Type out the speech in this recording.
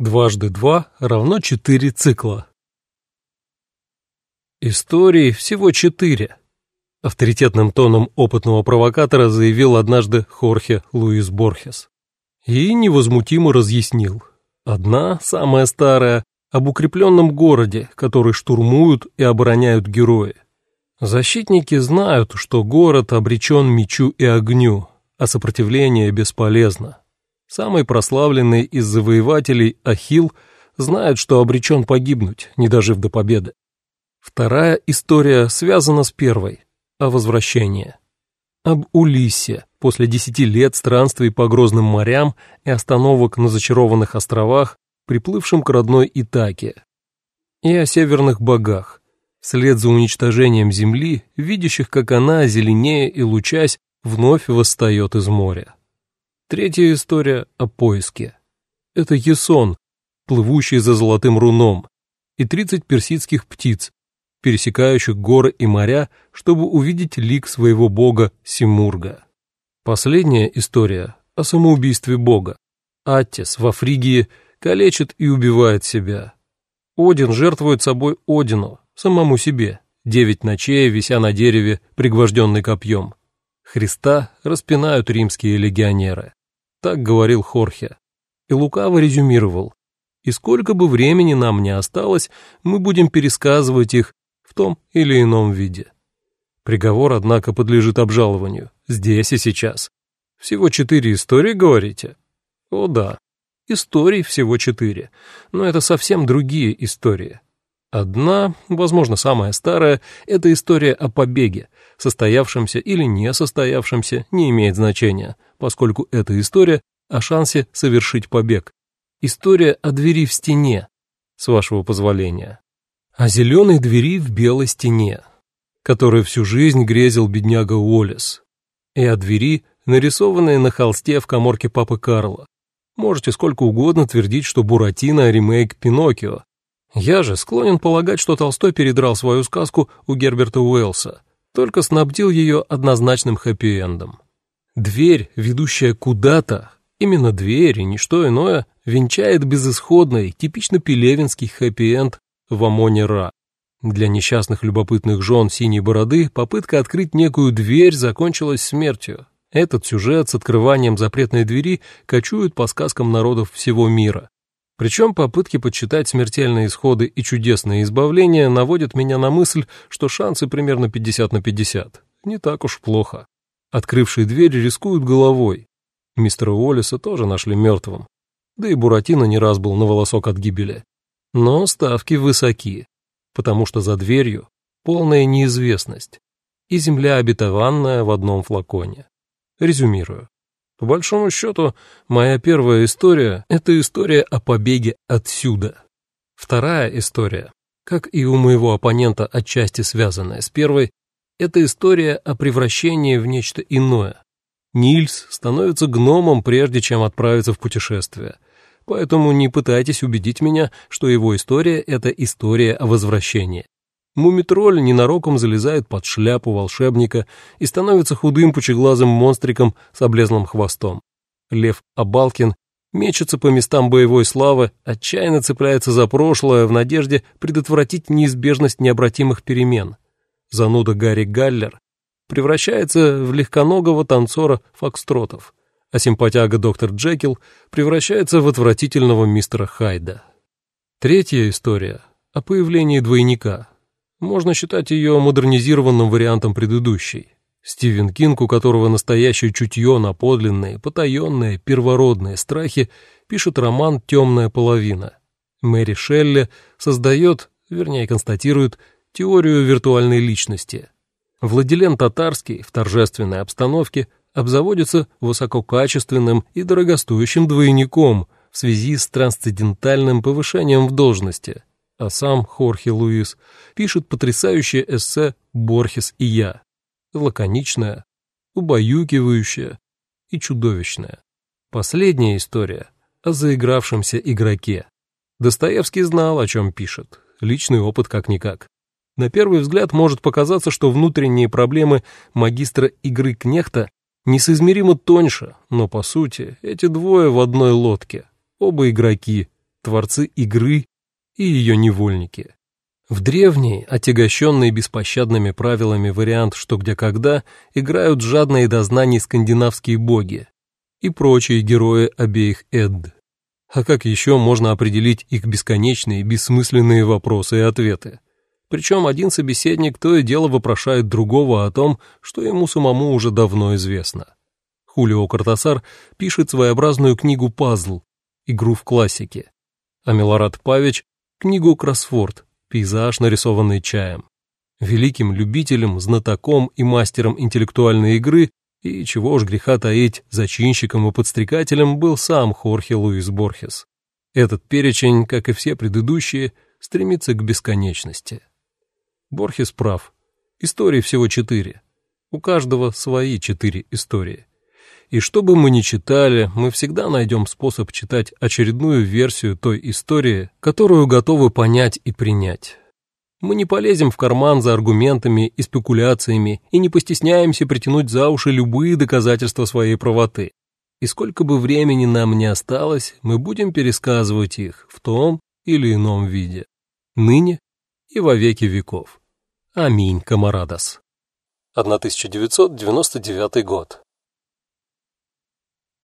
Дважды два равно четыре цикла. Историй всего четыре. Авторитетным тоном опытного провокатора заявил однажды Хорхе Луис Борхес. И невозмутимо разъяснил. Одна, самая старая, об укрепленном городе, который штурмуют и обороняют герои. Защитники знают, что город обречен мечу и огню, а сопротивление бесполезно. Самый прославленный из завоевателей Ахилл знает, что обречен погибнуть, не дожив до победы. Вторая история связана с первой, о возвращении. Об Улиссе, после десяти лет странствий по грозным морям и остановок на зачарованных островах, приплывшим к родной Итаке. И о северных богах, вслед за уничтожением земли, видящих, как она, зеленее и лучась, вновь восстает из моря. Третья история о поиске. Это Есон, плывущий за золотым руном, и тридцать персидских птиц, пересекающих горы и моря, чтобы увидеть лик своего бога Симурга. Последняя история о самоубийстве бога. Аттис во Фригии калечит и убивает себя. Один жертвует собой Одину, самому себе, девять ночей, вися на дереве, пригвожденный копьем. Христа распинают римские легионеры. Так говорил Хорхе. И лукаво резюмировал. И сколько бы времени нам не осталось, мы будем пересказывать их в том или ином виде. Приговор, однако, подлежит обжалованию. Здесь и сейчас. Всего четыре истории, говорите? О да, историй всего четыре. Но это совсем другие истории. Одна, возможно, самая старая, это история о побеге, состоявшемся или не состоявшемся, не имеет значения – поскольку это история о шансе совершить побег. История о двери в стене, с вашего позволения. О зеленой двери в белой стене, которой всю жизнь грезил бедняга Уоллес. И о двери, нарисованной на холсте в коморке папы Карла. Можете сколько угодно твердить, что Буратино — ремейк Пиноккио. Я же склонен полагать, что Толстой передрал свою сказку у Герберта Уэллса, только снабдил ее однозначным хэппи-эндом. Дверь, ведущая куда-то, именно дверь и ничто иное, венчает безысходный, типично пелевинский хэппи-энд в Амоне Ра. Для несчастных любопытных жен синей бороды попытка открыть некую дверь закончилась смертью. Этот сюжет с открыванием запретной двери кочует по сказкам народов всего мира. Причем попытки подсчитать смертельные исходы и чудесное избавление наводят меня на мысль, что шансы примерно 50 на 50. Не так уж плохо. Открывшие дверь рискуют головой. Мистера Уоллеса тоже нашли мертвым. Да и Буратино не раз был на волосок от гибели. Но ставки высоки, потому что за дверью полная неизвестность и земля обетованная в одном флаконе. Резюмирую. По большому счету, моя первая история — это история о побеге отсюда. Вторая история, как и у моего оппонента отчасти связанная с первой, это история о превращении в нечто иное. Нильс становится гномом, прежде чем отправиться в путешествие. Поэтому не пытайтесь убедить меня, что его история — это история о возвращении. Мумитроль ненароком залезает под шляпу волшебника и становится худым пучеглазым монстриком с облезлым хвостом. Лев Абалкин мечется по местам боевой славы, отчаянно цепляется за прошлое в надежде предотвратить неизбежность необратимых перемен зануда Гарри Галлер, превращается в легконогого танцора фокстротов, а симпатяга доктор Джекил превращается в отвратительного мистера Хайда. Третья история о появлении двойника. Можно считать ее модернизированным вариантом предыдущей. Стивен Кинг, у которого настоящее чутье на подлинные, потаенные, первородные страхи, пишет роман «Темная половина». Мэри Шелли создает, вернее констатирует, теорию виртуальной личности. Владилен Татарский в торжественной обстановке обзаводится высококачественным и дорогостоящим двойником в связи с трансцендентальным повышением в должности, а сам Хорхе Луис пишет потрясающее эссе «Борхес и я», лаконичное, убаюкивающее и чудовищное. Последняя история о заигравшемся игроке. Достоевский знал, о чем пишет, личный опыт как-никак. На первый взгляд может показаться, что внутренние проблемы магистра игры Кнехта несоизмеримо тоньше, но по сути эти двое в одной лодке, оба игроки, творцы игры и ее невольники. В древний, отягощенный беспощадными правилами вариант «что, где, когда» играют жадные до знаний скандинавские боги и прочие герои обеих Эдд. А как еще можно определить их бесконечные, бессмысленные вопросы и ответы? Причем один собеседник то и дело вопрошает другого о том, что ему самому уже давно известно. Хулио Картасар пишет своеобразную книгу «Пазл», игру в классике, а Милорад Павич — книгу «Кроссворд», пейзаж, нарисованный чаем. Великим любителем, знатоком и мастером интеллектуальной игры и, чего уж греха таить, зачинщиком и подстрекателем был сам Хорхе Луис Борхес. Этот перечень, как и все предыдущие, стремится к бесконечности. Борхес прав. Историй всего четыре. У каждого свои четыре истории. И что бы мы ни читали, мы всегда найдем способ читать очередную версию той истории, которую готовы понять и принять. Мы не полезем в карман за аргументами и спекуляциями и не постесняемся притянуть за уши любые доказательства своей правоты. И сколько бы времени нам не осталось, мы будем пересказывать их в том или ином виде. Ныне и во веки веков. Аминь, камарадос. 1999 год.